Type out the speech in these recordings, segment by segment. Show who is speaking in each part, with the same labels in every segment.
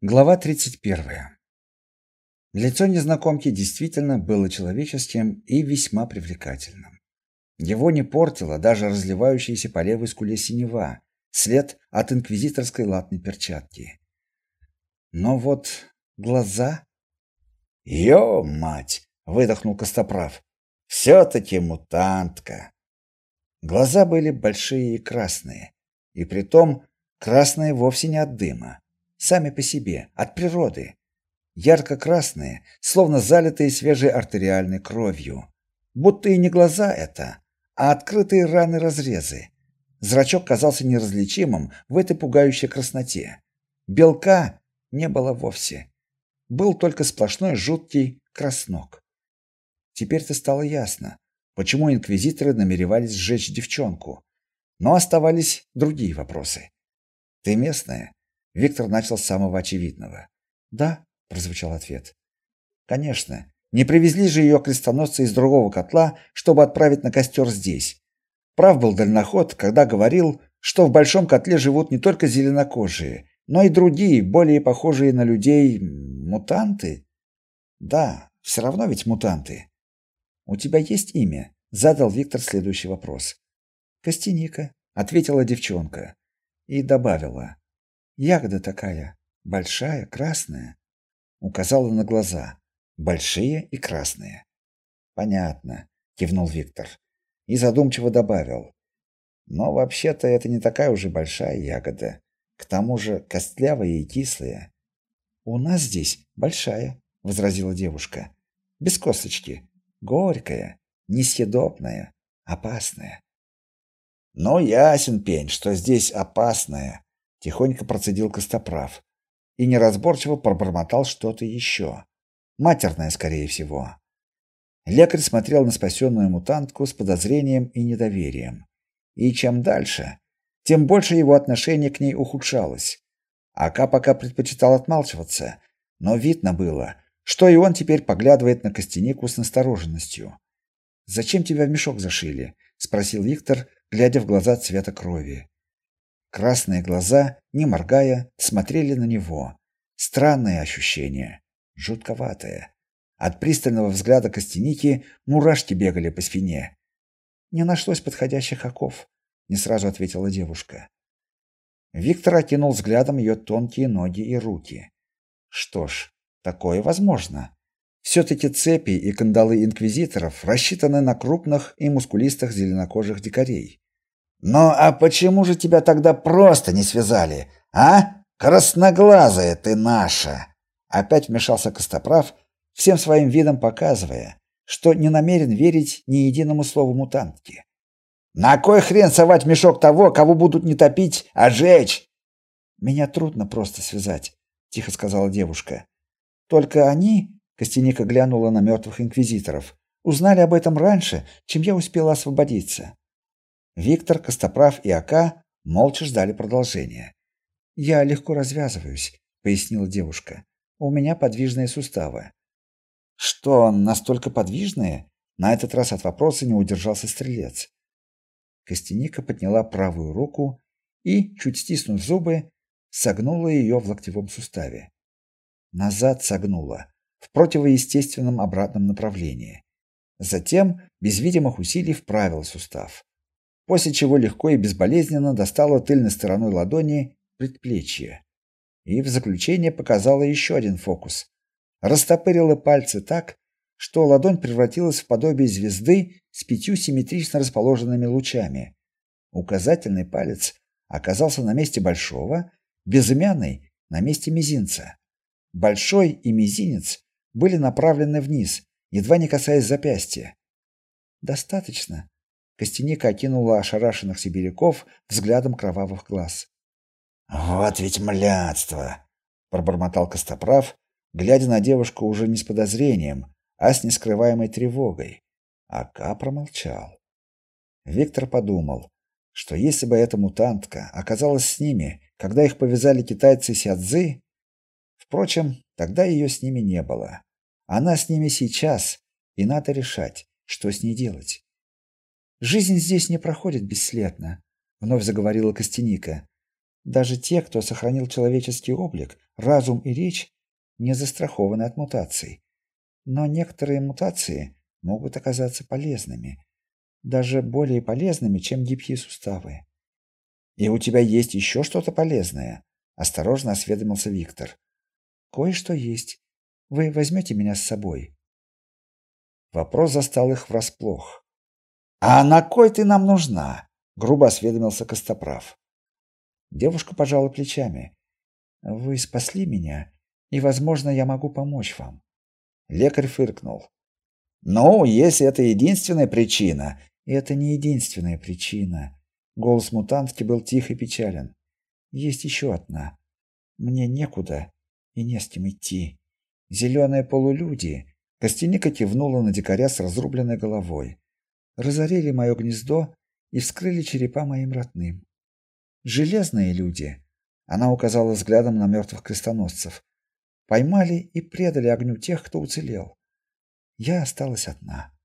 Speaker 1: Глава 31. Лицо незнакомки действительно было человеческим и весьма привлекательным. Его не портило даже разливающаяся по левой скуле синева, след от инквизиторской латной перчатки. Но вот глаза... «Ё, мать!» — выдохнул Костоправ. «Все-таки мутантка!» Глаза были большие и красные, и притом красные вовсе не от дыма сами по себе, от природы. Ярко-красные, словно залитые свежей артериальной кровью. Будто и не глаза это, а открытые раны-разрезы. Зрачок казался неразличимым в этой пугающей красноте. Белка не было вовсе. Был только сплошной жуткий краснок. Теперь-то стало ясно, почему инквизиторы намеревались сжечь девчонку. Но оставались другие вопросы. Ты местная? Виктор начал с самого очевидного. "Да", прозвучал ответ. "Конечно, не привезли же ее крестоносцы из другого котла, чтобы отправить на костер здесь. Прав был дальноход, когда говорил, что в большом котле живут не только зеленокожие, но и другие, более похожие на людей мутанты. Да, все равно ведь мутанты. У тебя есть имя? задал Виктор следующий вопрос. Костяника, ответила девчонка и добавила: Ягода такая, большая, красная. Указала на глаза. Большие и красные. Понятно, кивнул Виктор и задумчиво добавил: но вообще-то это не такая уже большая ягода. К тому же костлявая и кислая. У нас здесь большая, возразила девушка. Без косточки, горькая, несъедобная, опасная. Ну ясен пень, что здесь опасная, тихонько процедил Костоправ и неразборчиво пробормотал что-то еще. Матерное, скорее всего. Лекарь смотрел на спасенную мутантку с подозрением и недоверием. И чем дальше, тем больше его отношение к ней ухудшалось. Ака пока предпочитал отмалчиваться, но видно было, что и он теперь поглядывает на Костянику с настороженностью. "Зачем тебя в мешок зашили?" спросил Виктор, глядя в глаза цвета крови. Красные глаза, не моргая, смотрели на него. Странное ощущение, жутковатое. От пристального взгляда Костяники мурашки бегали по спине. Не нашлось подходящих оков, не сразу ответила девушка. Виктор окинул взглядом ее тонкие ноги и руки. Что ж, такое возможно. все таки цепи и кандалы инквизиторов рассчитаны на крупных и мускулистых зеленокожих дикарей. Ну а почему же тебя тогда просто не связали, а? Красноглазая ты наша. Опять вмешался Костоправ, всем своим видом показывая, что не намерен верить ни единому слову мутантки. На кой хрен совать в мешок того, кого будут не топить, а жечь? Меня трудно просто связать, тихо сказала девушка. Только они, Костяника глянула на мертвых инквизиторов, узнали об этом раньше, чем я успела освободиться. Виктор, Костоправ и Ака молча ждали продолжения. "Я легко развязываюсь", пояснила девушка. "У меня подвижные суставы". "Что, настолько подвижные?" На этот раз от вопроса не удержался стрелец. Костяника подняла правую руку и, чуть стиснув зубы, согнула ее в локтевом суставе. Назад согнула, в противоестественном обратном направлении. Затем, без видимых усилий, вправила сустав после чего легко и безболезненно достала тыльной стороной ладони предплечье. И в заключение показала еще один фокус. Растопырила пальцы так, что ладонь превратилась в подобие звезды с пятью симметрично расположенными лучами. Указательный палец оказался на месте большого, безымянный на месте мизинца. Большой и мизинец были направлены вниз, едва не касаясь запястья. Достаточно, Костяника окинула ошарашенных сибиряков взглядом кровавых глаз. Вот ведь млядство, пробормотал Костоправ, глядя на девушку уже не с подозрением, а с нескрываемой тревогой. Ака промолчал. Виктор подумал, что если бы эта мутантка оказалась с ними, когда их повязали китайцы Сядзы, впрочем, тогда ее с ними не было. Она с ними сейчас, и надо решать, что с ней делать. Жизнь здесь не проходит бесследно, вновь заговорила Костяника. Даже те, кто сохранил человеческий облик, разум и речь не застрахованы от мутаций. Но некоторые мутации могут оказаться полезными, даже более полезными, чем гибкие суставы. И у тебя есть еще что-то полезное? осторожно осведомился Виктор. Кое-что есть. Вы возьмете меня с собой? Вопрос застал их врасплох. А на кой ты нам нужна? грубо осведомился Костоправ. Девушка пожала плечами. Вы спасли меня, и, возможно, я могу помочь вам. Лекарь фыркнул. Ну, если это единственная причина, это не единственная причина. Голос мутантки был тих и печален. Есть еще одна. Мне некуда и не с кем идти. Зеленые полулюди. Костяника кивнула на дикаря с разрубленной головой. Разорили мое гнездо и вскрыли черепа моим родным. Железные люди. Она указала взглядом на мертвых крестоносцев. Поймали и предали огню тех, кто уцелел. Я осталась одна.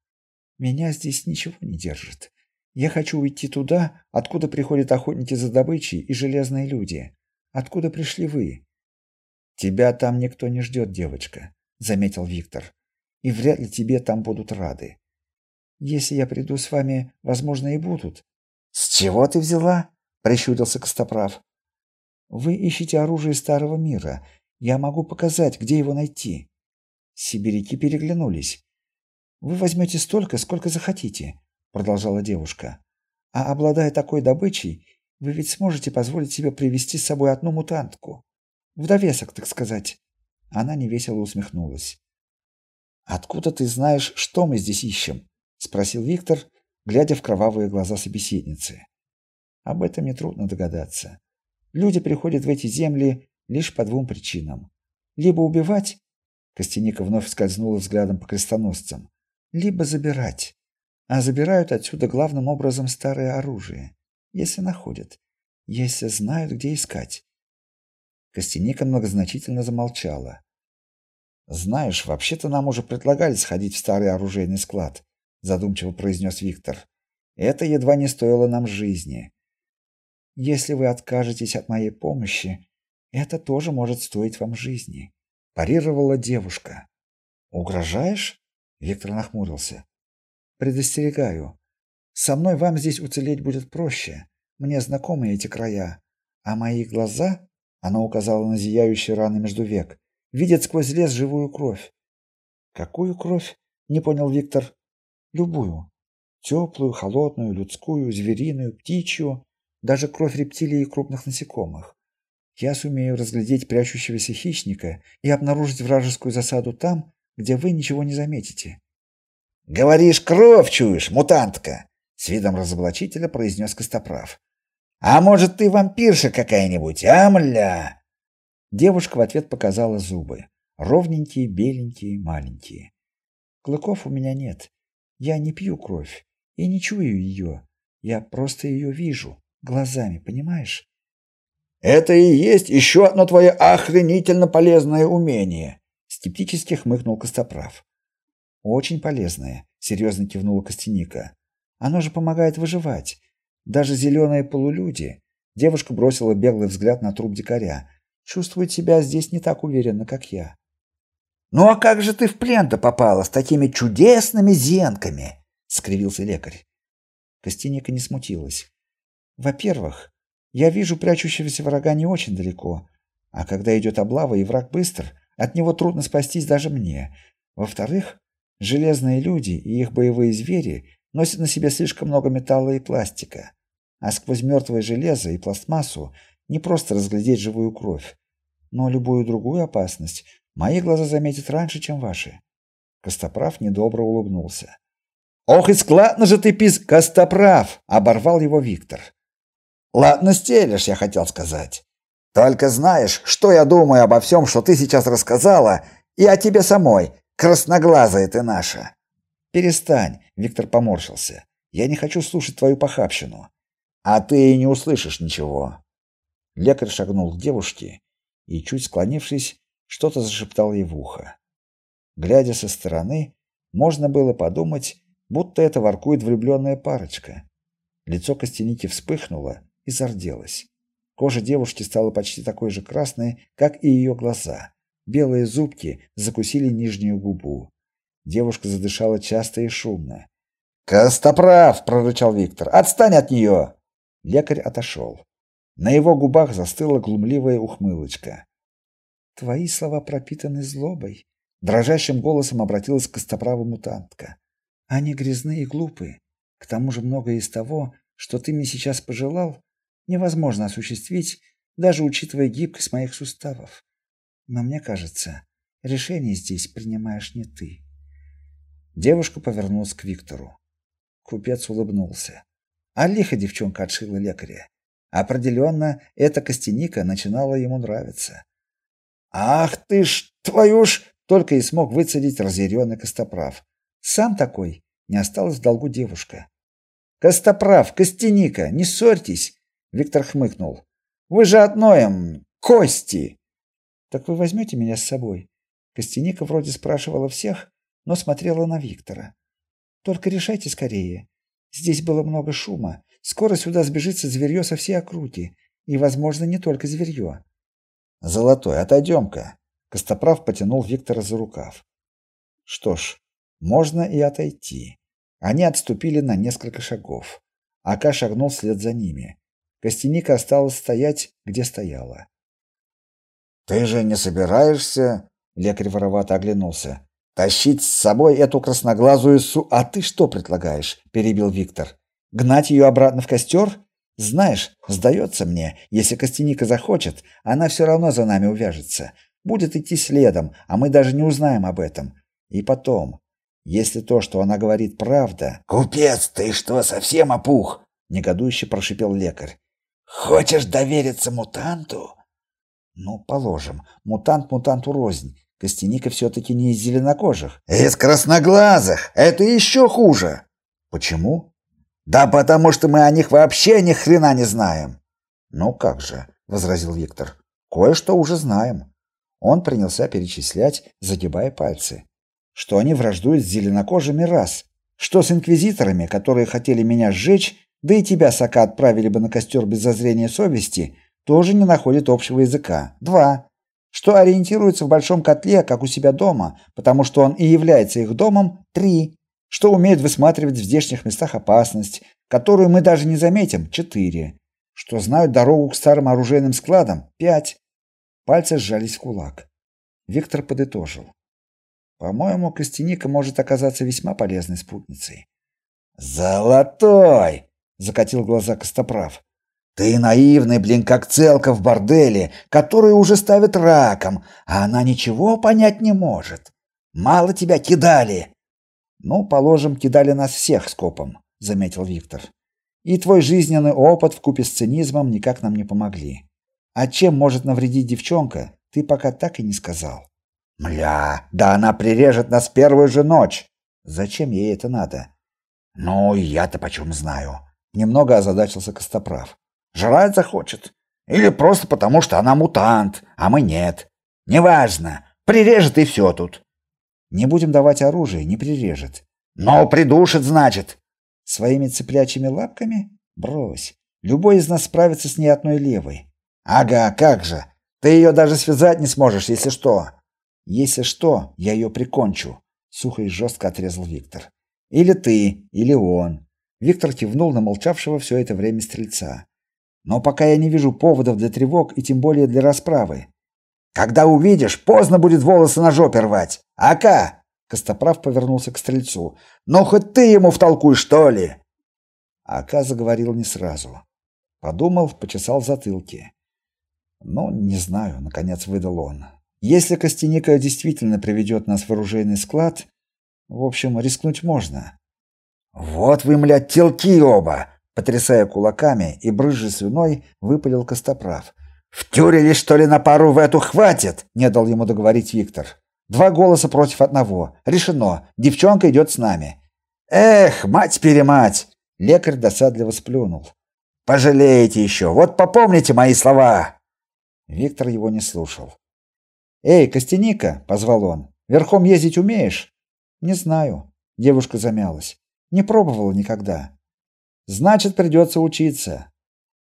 Speaker 1: Меня здесь ничего не держит. Я хочу уйти туда, откуда приходят охотники за добычей и железные люди. Откуда пришли вы? Тебя там никто не ждет, девочка, заметил Виктор. И вряд ли тебе там будут рады. Если я приду с вами, возможно, и будут. С чего ты взяла? прищурился Костоправ. Вы ищете оружие старого мира. Я могу показать, где его найти. Сибиряки переглянулись. Вы возьмете столько, сколько захотите, продолжала девушка. А обладая такой добычей, вы ведь сможете позволить себе привести с собой одну мутантку. В довесок, так сказать. Она невесело усмехнулась. Откуда ты знаешь, что мы здесь ищем? Спросил Виктор, глядя в кровавые глаза собеседницы. Об этом нетрудно догадаться. Люди приходят в эти земли лишь по двум причинам: либо убивать, Костяника вновь скользнула взглядом по крестоносцам, либо забирать а забирают отсюда главным образом старое оружие, если находят, если знают, где искать. Костяника многозначительно замолчала. Знаешь, вообще-то нам уже предлагали сходить в старый оружейный склад, задумчиво произнес Виктор. Это едва не стоило нам жизни. Если вы откажетесь от моей помощи, это тоже может стоить вам жизни, парировала девушка. Угрожаешь? Виктор нахмурился. Предостерегаю. Со мной вам здесь уцелеть будет проще. Мне знакомы эти края, а мои глаза, она указала на зияющие раны между век, видят сквозь лес живую кровь. Какую кровь? Не понял Виктор. Любую. Теплую, холодную, людскую, звериную, птичью, даже кровь рептилий и крупных насекомых. Я сумею разглядеть прячущегося хищника и обнаружить вражескую засаду там, где вы ничего не заметите. Говоришь, кровь чуешь, мутантка, с видом разоблачителя произнес Костоправ. А может, ты вампирша какая-нибудь, амля? Девушка в ответ показала зубы, ровненькие, беленькие, маленькие. Клыков у меня нет. Я не пью кровь и не чую ее. Я просто ее вижу глазами, понимаешь? Это и есть еще одно твое охренительно полезное умение, скептически хмыкнул Костоправ. Очень полезное, серьезно кивнула Костяника. Оно же помогает выживать. Даже зеленые полулюди. Девушка бросила беглый взгляд на труп дикаря. Чувствует себя здесь не так уверенно, как я. Ну а как же ты в плен-то попала с такими чудесными зенками? скривился лекарь. Костяника не смутилась. Во-первых, я вижу прячущегося врага не очень далеко, а когда идет облава и враг быстр, от него трудно спастись даже мне. Во-вторых, Железные люди и их боевые звери носят на себе слишком много металла и пластика, а сквозь мертвое железо и пластмассу не просто разглядеть живую кровь, но любую другую опасность мои глаза заметят раньше, чем ваши. Костоправ недобро улыбнулся. Ох и складно же ты пис, Костоправ, оборвал его Виктор. Ладно стелешь, я хотел сказать. Только знаешь, что я думаю обо всем, что ты сейчас рассказала, и о тебе самой, Красноглазая ты наша. Перестань, Виктор поморщился. Я не хочу слушать твою похабщину. А ты и не услышишь ничего. Лекарь шагнул к девушке и, чуть склонившись, что-то зашептал ей в ухо. Глядя со стороны, можно было подумать, будто это воркует влюбленная парочка. Лицо Костяники вспыхнуло и зарделось. Кожа девушки стала почти такой же красной, как и ее глаза. Белые зубки закусили нижнюю губу. Девушка задышала часто и шумно. "Костоправ", прорычал Виктор. "Отстань от нее!» Лекарь отошел. На его губах застыла глумливая ухмылочка. Твои слова пропитаны злобой, дрожащим голосом обратилась к костоправу мутантка. Они грязны и глупы. К тому же многое из того, что ты мне сейчас пожелал, невозможно осуществить, даже учитывая гибкость моих суставов. Но мне кажется, решение здесь принимаешь не ты. Девушка повернулась к Виктору. Купец улыбнулся. А лихо девчонка отшила лекаря. Определенно, эта костяника начинала ему нравиться. Ах ты ж, твою ж, только и смог выцедить разъяренный Костоправ. Сам такой, не осталось в долгу девушка. Костоправ, Костяника, не ссорьтесь, Виктор хмыкнул. Вы же одноем, кости. Так вы возьмете меня с собой? Костяника вроде спрашивала всех, но смотрела на Виктора. Только решайте скорее. Здесь было много шума. Скоро сюда сбежится зверье со всей округи, и, возможно, не только зверье. Золотой, отойдем-ка. Костоправ потянул Виктора за рукав. Что ж, можно и отойти. Они отступили на несколько шагов. Ака шагнул вслед за ними. Костяника осталась стоять, где стояла. Ты же не собираешься, лекарь воровато оглянулся. Тащить с собой эту красноглазую су. А ты что предлагаешь? перебил Виктор. Гнать ее обратно в костер? Знаешь, сдается мне, если Костяника захочет, она все равно за нами увяжется. Будет идти следом, а мы даже не узнаем об этом. И потом, если то, что она говорит, правда... «Купец, ты что, совсем опух?» — негодующе прошипел лекарь. «Хочешь довериться мутанту?» «Ну, положим, мутант мутанту рознь. Костяника все-таки не из зеленокожих». «Из красноглазых! Это еще хуже!» «Почему?» Да потому что мы о них вообще ни хрена не знаем. Ну как же, возразил Виктор. Кое-что уже знаем. Он принялся перечислять, загибая пальцы. Что они враждуют с зеленокожими раз, что с инквизиторами, которые хотели меня сжечь, да и тебя, Сака, отправили бы на костер без зазрения совести, тоже не находят общего языка. Два. Что ориентируется в большом котле, как у себя дома, потому что он и является их домом. Три что умеет высматривать в здешних местах опасность, которую мы даже не заметим четыре, что знают дорогу к старым оружейным складам пять. Пальцы сжались в кулак. Виктор подытожил: "По-моему, Костяника может оказаться весьма полезной спутницей". "Золотой!" закатил глаза Костоправ. Ты наивный, блин, как целка в борделе, которую уже ставят раком, а она ничего понять не может. Мало тебя кидали. Ну, положим, кидали нас всех скопом, заметил Виктор. И твой жизненный опыт вкупе с цинизмом никак нам не помогли. А чем может навредить девчонка, ты пока так и не сказал. Мля, да она прирежет нас первую же ночь. Зачем ей это надо? Ну, я-то почем знаю. Немного озадачился Костоправ. Жрать захочет. Или просто потому, что она мутант, а мы нет. Неважно. Прирежет и все тут. Не будем давать оружие, не прирежет. Но придушит, значит. Своими цыплячьими лапками? Брось. Любой из нас справится с ней одной левой. Ага, как же. Ты ее даже связать не сможешь, если что. Если что, я ее прикончу, сухо и жестко отрезал Виктор. Или ты, или он. Виктор кивнул на молчавшего все это время стрельца. Но пока я не вижу поводов для тревог и тем более для расправы. Когда увидишь, поздно будет волосы на жопе рвать. Ака, Костоправ повернулся к стрельцу. Ну хоть ты ему втолкуй, что ли? Ака заговорил не сразу. Подумал, почесал затылки. Ну, не знаю, наконец выдал он. Если Костяника действительно приведет нас в оружейный склад, в общем, рискнуть можно. Вот вы, млядь, телки оба, потрясая кулаками и брызжа слюной, выпалил Костоправ. Втюрились, что ли, на пару в эту хватит? Не дал ему договорить Виктор. Два голоса против одного. Решено. Девчонка идет с нами. Эх, мать-перемать. Лекарь досадливо сплюнул. Пожалеете еще. Вот попомните мои слова. Виктор его не слушал. Эй, Костяника, позвал он. Верхом ездить умеешь? Не знаю. Девушка замялась. Не пробовала никогда. Значит, придется учиться.